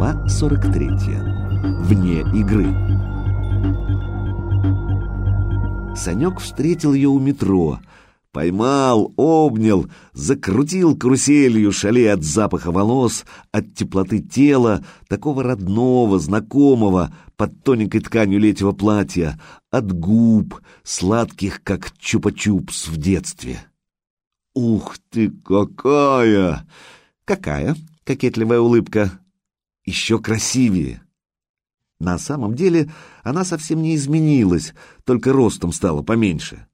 Глава 43. Вне игры. Санек встретил ее у метро, поймал, обнял, закрутил каруселью, шалея от запаха волос, от теплоты тела, такого родного, знакомого, под тоненькой тканью летнего платья, от губ, сладких, как чупа-чупс в детстве. «Ух ты, какая!» «Какая?» — кокетливая улыбка еще красивее. На самом деле она совсем не изменилась, только ростом стала поменьше.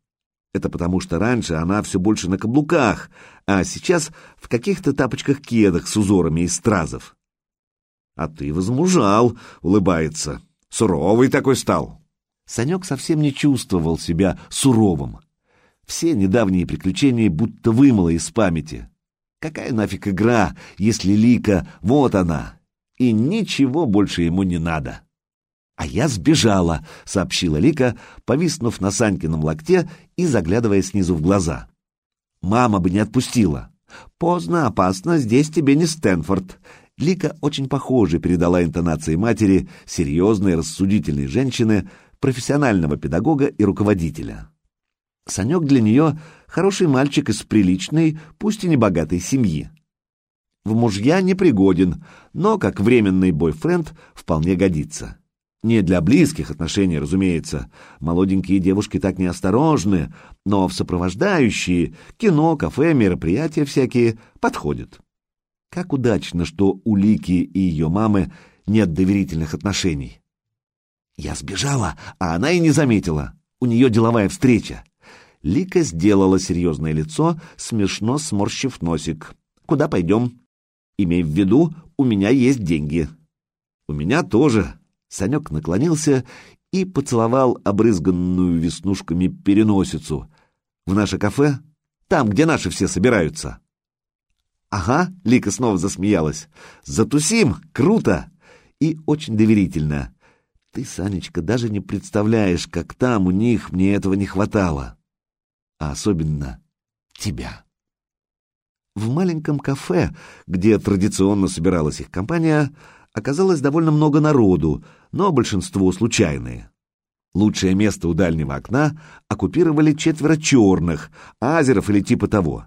Это потому, что раньше она все больше на каблуках, а сейчас в каких-то тапочках-кедах с узорами из стразов. «А ты возмужал», — улыбается. «Суровый такой стал». Санек совсем не чувствовал себя суровым. Все недавние приключения будто вымыло из памяти. Какая нафиг игра, если Лика, вот она, и ничего больше ему не надо. «А я сбежала», — сообщила Лика, повиснув на Санькином локте и заглядывая снизу в глаза. «Мама бы не отпустила». «Поздно, опасно, здесь тебе не Стэнфорд». Лика очень похоже передала интонации матери серьезной, рассудительной женщины, профессионального педагога и руководителя. Санек для нее хороший мальчик из приличной, пусть и небогатой семьи в мужья не пригоден, но как временный бойфренд вполне годится. Не для близких отношений, разумеется. Молоденькие девушки так неосторожны, но в сопровождающие кино, кафе, мероприятия всякие подходят. Как удачно, что у Лики и ее мамы нет доверительных отношений. Я сбежала, а она и не заметила. У нее деловая встреча. Лика сделала серьезное лицо, смешно сморщив носик. «Куда пойдем?» Имей в виду, у меня есть деньги. У меня тоже. Санек наклонился и поцеловал обрызганную веснушками переносицу. В наше кафе? Там, где наши все собираются. Ага, Лика снова засмеялась. Затусим, круто и очень доверительно. Ты, Санечка, даже не представляешь, как там у них мне этого не хватало. А особенно тебя. В маленьком кафе, где традиционно собиралась их компания, оказалось довольно много народу, но большинство случайные. Лучшее место у дальнего окна оккупировали четверо черных, азеров или типа того.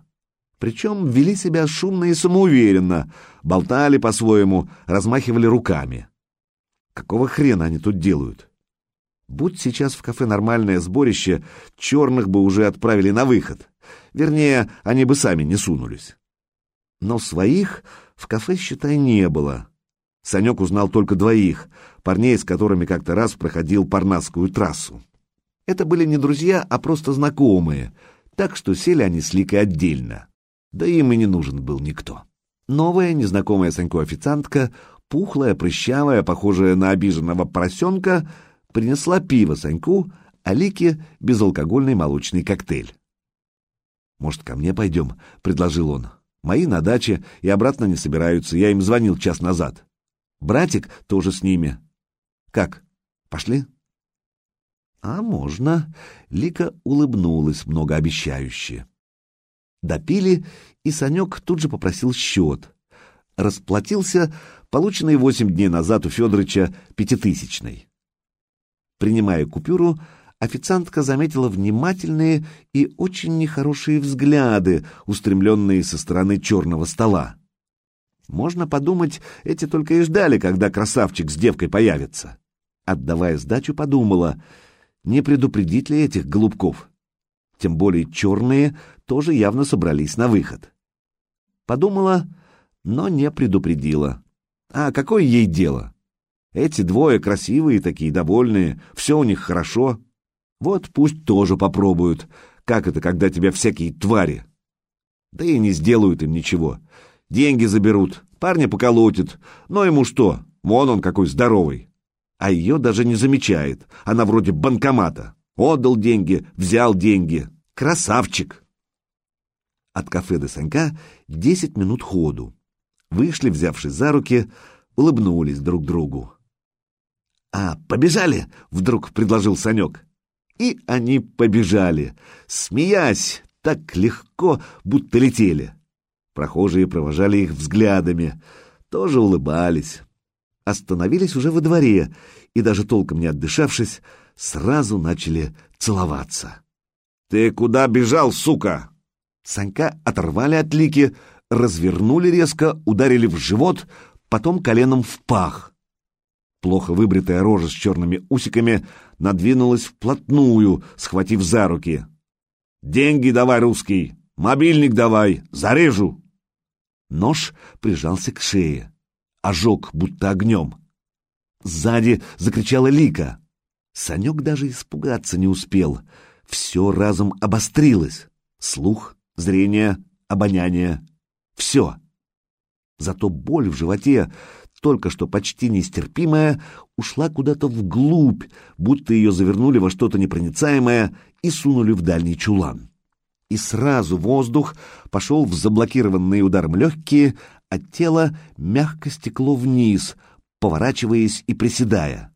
Причем вели себя шумно и самоуверенно, болтали по-своему, размахивали руками. Какого хрена они тут делают? Будь сейчас в кафе нормальное сборище, черных бы уже отправили на выход. Вернее, они бы сами не сунулись. Но своих в кафе, считай, не было. Санек узнал только двоих, парней, с которыми как-то раз проходил Парнасскую трассу. Это были не друзья, а просто знакомые, так что сели они с Ликой отдельно. Да им и не нужен был никто. Новая, незнакомая Саньку официантка, пухлая, прыщавая, похожая на обиженного поросенка, принесла пиво Саньку, а Лике — безалкогольный молочный коктейль. «Может, ко мне пойдем?» — предложил он. Мои на даче и обратно не собираются, я им звонил час назад. Братик тоже с ними. Как, пошли? А можно. Лика улыбнулась многообещающе. Допили, и Санек тут же попросил счет. Расплатился, полученный восемь дней назад у Федорыча пятитысячной. Принимая купюру, официантка заметила внимательные и очень нехорошие взгляды, устремленные со стороны черного стола. Можно подумать, эти только и ждали, когда красавчик с девкой появится. Отдавая сдачу, подумала, не предупредить ли этих голубков. Тем более черные тоже явно собрались на выход. Подумала, но не предупредила. А какое ей дело? Эти двое красивые такие, довольные, все у них хорошо. Вот пусть тоже попробуют. Как это, когда тебя всякие твари? Да и не сделают им ничего. Деньги заберут, парня поколотят. Но ему что? Вон он какой здоровый. А ее даже не замечает. Она вроде банкомата. Отдал деньги, взял деньги. Красавчик! От кафе до Санька десять минут ходу. Вышли, взявшись за руки, улыбнулись друг другу. «А, побежали!» — вдруг предложил Санек. И они побежали, смеясь так легко, будто летели. Прохожие провожали их взглядами, тоже улыбались. остановились уже во дворе и, даже толком не отдышавшись, сразу начали целоваться. «Ты куда бежал, сука?» Санька оторвали от лики, развернули резко, ударили в живот, потом коленом в пах. Плохо выбритая рожа с черными усиками надвинулась вплотную, схватив за руки. «Деньги давай, русский! Мобильник давай! Зарежу!» Нож прижался к шее. Ожог, будто огнем. Сзади закричала Лика. Санек даже испугаться не успел. Все разом обострилось. Слух, зрение, обоняние. Все. Зато боль в животе, только что почти нестерпимая, ушла куда-то вглубь, будто ее завернули во что-то непроницаемое и сунули в дальний чулан. И сразу воздух пошел в заблокированные ударом легкие, а тело мягко стекло вниз, поворачиваясь и приседая.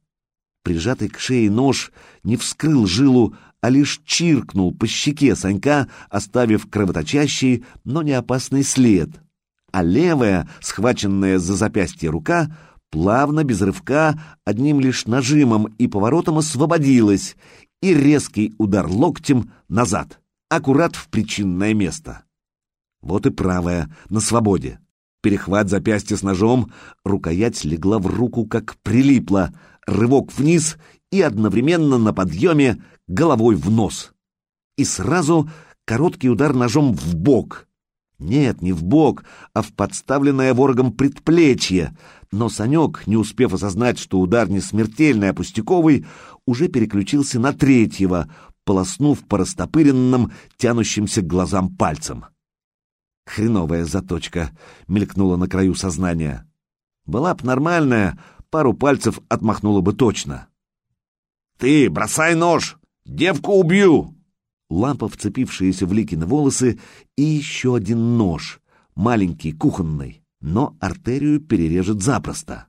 Прижатый к шее нож не вскрыл жилу, а лишь чиркнул по щеке Санька, оставив кровоточащий, но не опасный след. А левая, схваченная за запястье рука, плавно, без рывка, одним лишь нажимом и поворотом освободилась, и резкий удар локтем назад, аккурат в причинное место. Вот и правая, на свободе. Перехват запястья с ножом, рукоять легла в руку, как прилипла, рывок вниз и одновременно на подъеме головой в нос. И сразу короткий удар ножом в бок. Нет, не в бок, а в подставленное ворогом предплечье. Но Санек, не успев осознать, что удар не смертельный, а пустяковый, уже переключился на третьего, полоснув по растопыренным, тянущимся к глазам пальцем. Хреновая заточка мелькнула на краю сознания. Была б нормальная, пару пальцев отмахнула бы точно. «Ты бросай нож! Девку убью!» Лампа, вцепившаяся в Ликины волосы, и еще один нож, маленький, кухонный, но артерию перережет запросто.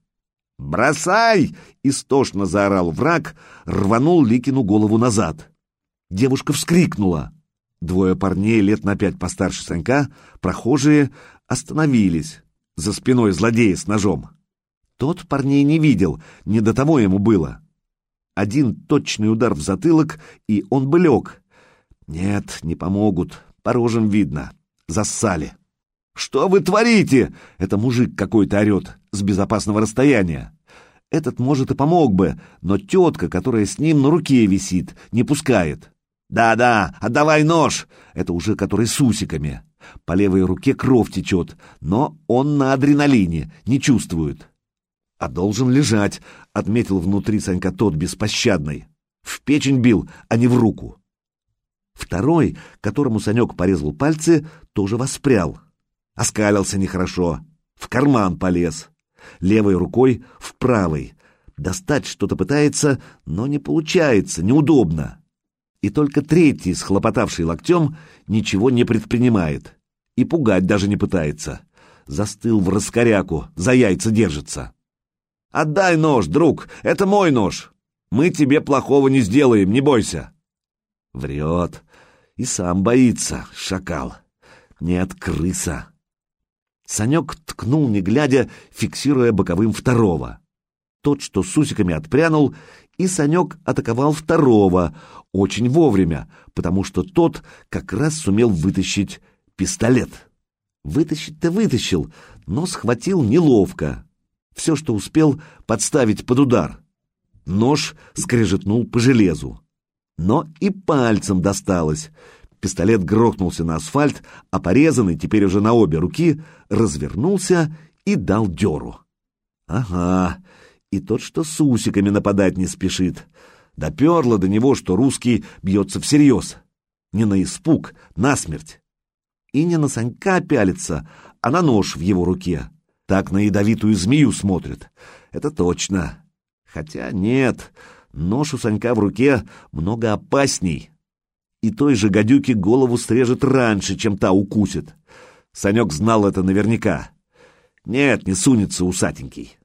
«Бросай!» — истошно заорал враг, рванул Ликину голову назад. Девушка вскрикнула. Двое парней лет на пять постарше Санька, прохожие, остановились за спиной злодея с ножом. Тот парней не видел, не до того ему было. Один точный удар в затылок, и он бы лег. Нет, не помогут, по рожам видно. Зассали. «Что вы творите?» — это мужик какой-то орет с безопасного расстояния. Этот, может, и помог бы, но тетка, которая с ним на руке висит, не пускает. «Да-да, отдавай нож!» Это уже который с усиками. По левой руке кровь течет, но он на адреналине, не чувствует. «А должен лежать», — отметил внутри Санька тот беспощадный. В печень бил, а не в руку. Второй, которому Санек порезал пальцы, тоже воспрял. Оскалился нехорошо, в карман полез. Левой рукой в правой. Достать что-то пытается, но не получается, неудобно и только третий, схлопотавший локтем, ничего не предпринимает и пугать даже не пытается. Застыл в раскоряку, за яйца держится. «Отдай нож, друг, это мой нож. Мы тебе плохого не сделаем, не бойся». Врет. И сам боится, шакал. Нет, крыса. Санек ткнул, не глядя, фиксируя боковым второго. Тот, что с усиками отпрянул, и Санек атаковал второго, очень вовремя, потому что тот как раз сумел вытащить пистолет. Вытащить-то вытащил, но схватил неловко. Все, что успел, подставить под удар. Нож скрежетнул по железу. Но и пальцем досталось. Пистолет грохнулся на асфальт, а порезанный, теперь уже на обе руки, развернулся и дал дёру. Ага, и тот, что с усиками нападать не спешит. Доперло до него, что русский бьется всерьез. Не на испуг, на смерть. И не на Санька пялится, а на нож в его руке. Так на ядовитую змею смотрит. Это точно. Хотя нет, нож у Санька в руке много опасней. И той же гадюке голову срежет раньше, чем та укусит. Санек знал это наверняка. Нет, не сунется усатенький.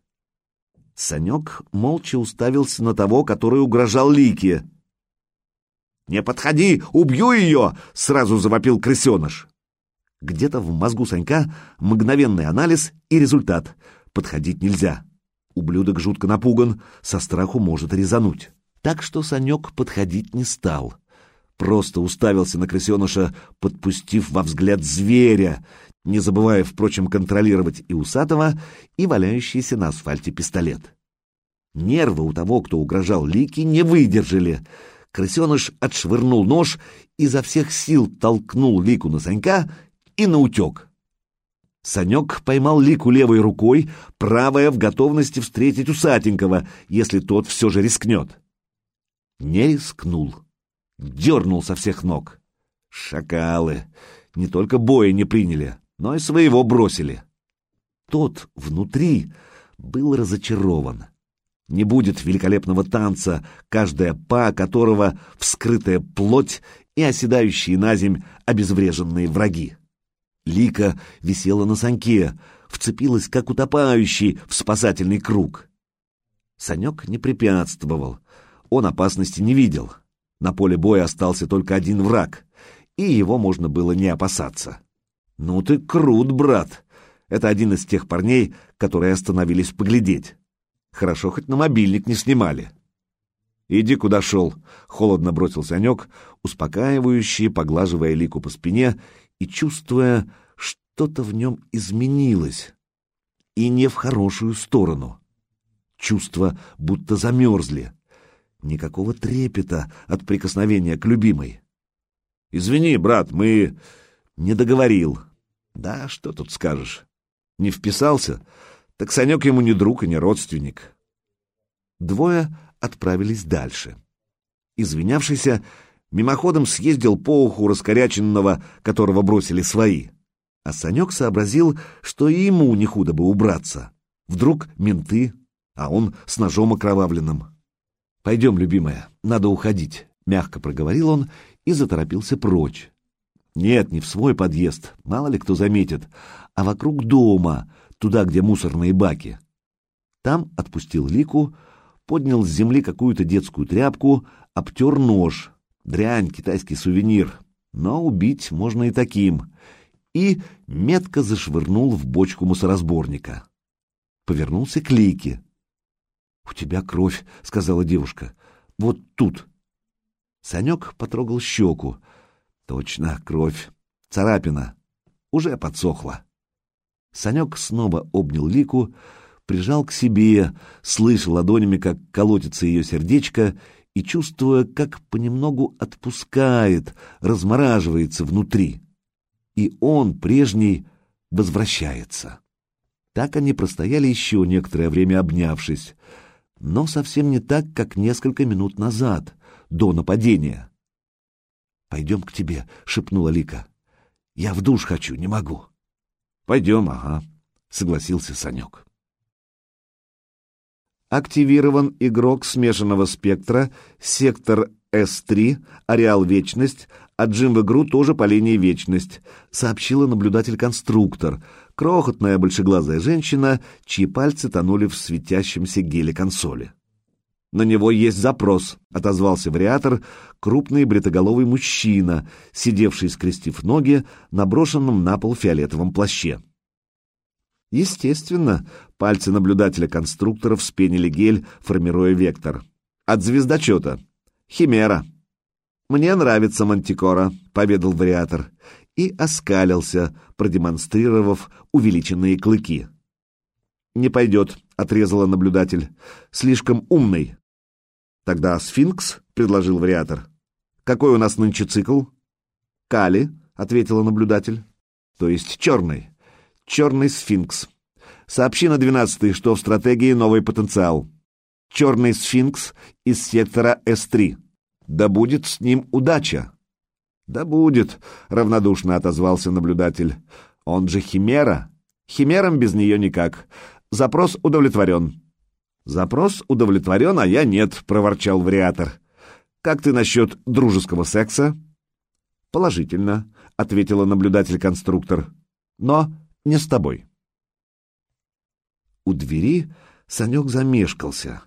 Санек молча уставился на того, который угрожал Лике. «Не подходи! Убью ее!» — сразу завопил крысеныш. Где-то в мозгу Санька мгновенный анализ и результат. Подходить нельзя. Ублюдок жутко напуган, со страху может резануть. Так что Санек подходить не стал. Просто уставился на крысеныша, подпустив во взгляд зверя, не забывая, впрочем, контролировать и усатого, и валяющийся на асфальте пистолет. Нервы у того, кто угрожал Лике, не выдержали. Крысеныш отшвырнул нож, изо всех сил толкнул Лику на Санька и наутек. Санек поймал Лику левой рукой, правая в готовности встретить усатенького, если тот все же рискнет. Не рискнул. Дернул со всех ног. Шакалы. Не только боя не приняли, но и своего бросили. Тот внутри был разочарован. Не будет великолепного танца, каждая па которого вскрытая плоть и оседающие на земь обезвреженные враги. Лика висела на саньке, вцепилась, как утопающий, в спасательный круг. Санек не препятствовал, он опасности не видел. На поле боя остался только один враг, и его можно было не опасаться. «Ну ты крут, брат!» Это один из тех парней, которые остановились поглядеть. Хорошо, хоть на мобильник не снимали. «Иди, куда шел», — холодно бросил Санек, успокаивающий, поглаживая Лику по спине и чувствуя, что-то в нем изменилось. И не в хорошую сторону. Чувства будто замерзли. Никакого трепета от прикосновения к любимой. «Извини, брат, мы...» «Не договорил». «Да, что тут скажешь?» «Не вписался?» Так Санек ему не друг и не родственник. Двое отправились дальше. Извинявшийся, мимоходом съездил по уху раскоряченного, которого бросили свои. А Санек сообразил, что и ему не худо бы убраться. Вдруг менты, а он с ножом окровавленным. «Пойдем, любимая, надо уходить», — мягко проговорил он и заторопился прочь. Нет, не в свой подъезд, мало ли кто заметит, а вокруг дома, туда, где мусорные баки. Там отпустил Лику, поднял с земли какую-то детскую тряпку, обтер нож. Дрянь, китайский сувенир. Но убить можно и таким. И метко зашвырнул в бочку мусоросборника. Повернулся к Лике. — У тебя кровь, — сказала девушка. — Вот тут. Санек потрогал щеку. Точно, кровь. Царапина. Уже подсохла. Санек снова обнял Лику, прижал к себе, слыша ладонями, как колотится ее сердечко, и чувствуя, как понемногу отпускает, размораживается внутри. И он, прежний, возвращается. Так они простояли еще некоторое время обнявшись, но совсем не так, как несколько минут назад, до нападения. «Пойдем к тебе», — шепнула Лика. «Я в душ хочу, не могу». Пойдем, ага, согласился Санек. Активирован игрок смешанного спектра, сектор С3, ареал Вечность, отжим в игру тоже по линии Вечность, сообщила наблюдатель-конструктор, крохотная большеглазая женщина, чьи пальцы тонули в светящемся геле консоли. «На него есть запрос», — отозвался вариатор, крупный бритоголовый мужчина, сидевший, скрестив ноги, на брошенном на пол фиолетовом плаще. Естественно, пальцы наблюдателя-конструктора вспенили гель, формируя вектор. От звездочета. Химера. «Мне нравится Мантикора», — поведал вариатор, и оскалился, продемонстрировав увеличенные клыки. «Не пойдет», — отрезала наблюдатель. «Слишком умный». «Тогда сфинкс», — предложил вариатор. «Какой у нас нынче цикл?» «Кали», — ответила наблюдатель. «То есть черный. Черный сфинкс. Сообщи на двенадцатый, что в стратегии новый потенциал. Черный сфинкс из сектора С-3. Да будет с ним удача». «Да будет», — равнодушно отозвался наблюдатель. «Он же химера. Химерам без нее никак. Запрос удовлетворен». «Запрос удовлетворен, а я нет», — проворчал вариатор. «Как ты насчет дружеского секса?» «Положительно», — ответила наблюдатель-конструктор. «Но не с тобой». У двери Санек замешкался.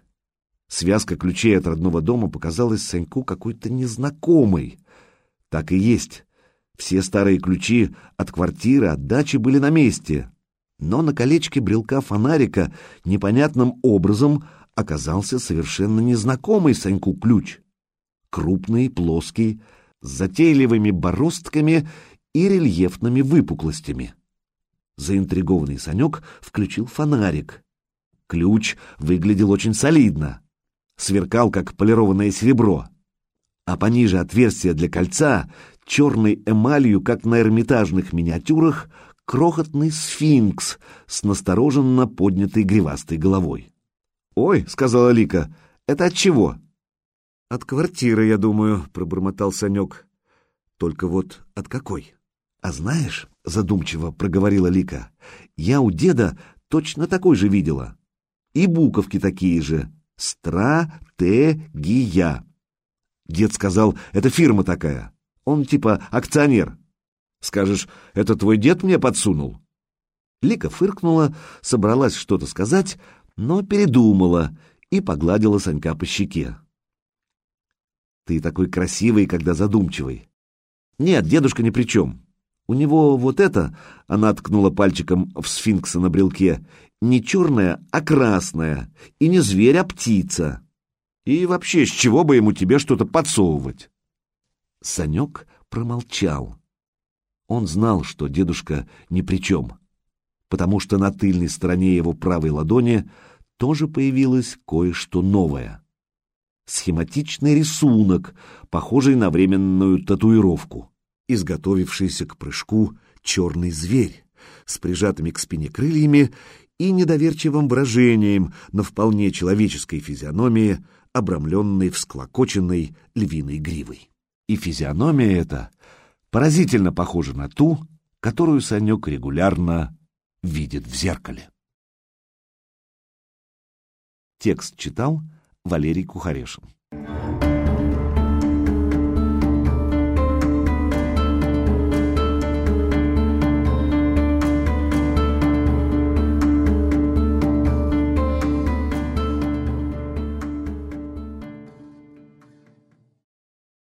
Связка ключей от родного дома показалась Саньку какой-то незнакомой. Так и есть. Все старые ключи от квартиры, от дачи были на месте. Но на колечке брелка фонарика непонятным образом оказался совершенно незнакомый Саньку ключ. Крупный, плоский, с затейливыми бороздками и рельефными выпуклостями. Заинтригованный Санек включил фонарик. Ключ выглядел очень солидно. Сверкал, как полированное серебро. А пониже отверстия для кольца, черной эмалью, как на эрмитажных миниатюрах, крохотный сфинкс с настороженно поднятой гривастой головой. «Ой», — сказала Лика, — «это от чего?» «От квартиры, я думаю», — пробормотал Санек. «Только вот от какой?» «А знаешь», — задумчиво проговорила Лика, — «я у деда точно такой же видела. И буковки такие же. Стратегия». Дед сказал, это фирма такая. Он типа акционер. Скажешь, это твой дед мне подсунул? Лика фыркнула, собралась что-то сказать, но передумала и погладила Санька по щеке. Ты такой красивый, когда задумчивый. Нет, дедушка ни при чем. У него вот это, она ткнула пальчиком в сфинкса на брелке, не черная, а красная, и не зверь, а птица. И вообще, с чего бы ему тебе что-то подсовывать? Санек промолчал. Он знал, что дедушка ни при чем, потому что на тыльной стороне его правой ладони тоже появилось кое-что новое. Схематичный рисунок, похожий на временную татуировку, изготовившийся к прыжку черный зверь с прижатыми к спине крыльями и недоверчивым выражением на вполне человеческой физиономии, обрамленной всклокоченной львиной гривой. И физиономия эта поразительно похожа на ту, которую Санек регулярно видит в зеркале. Текст читал Валерий Кухарешин.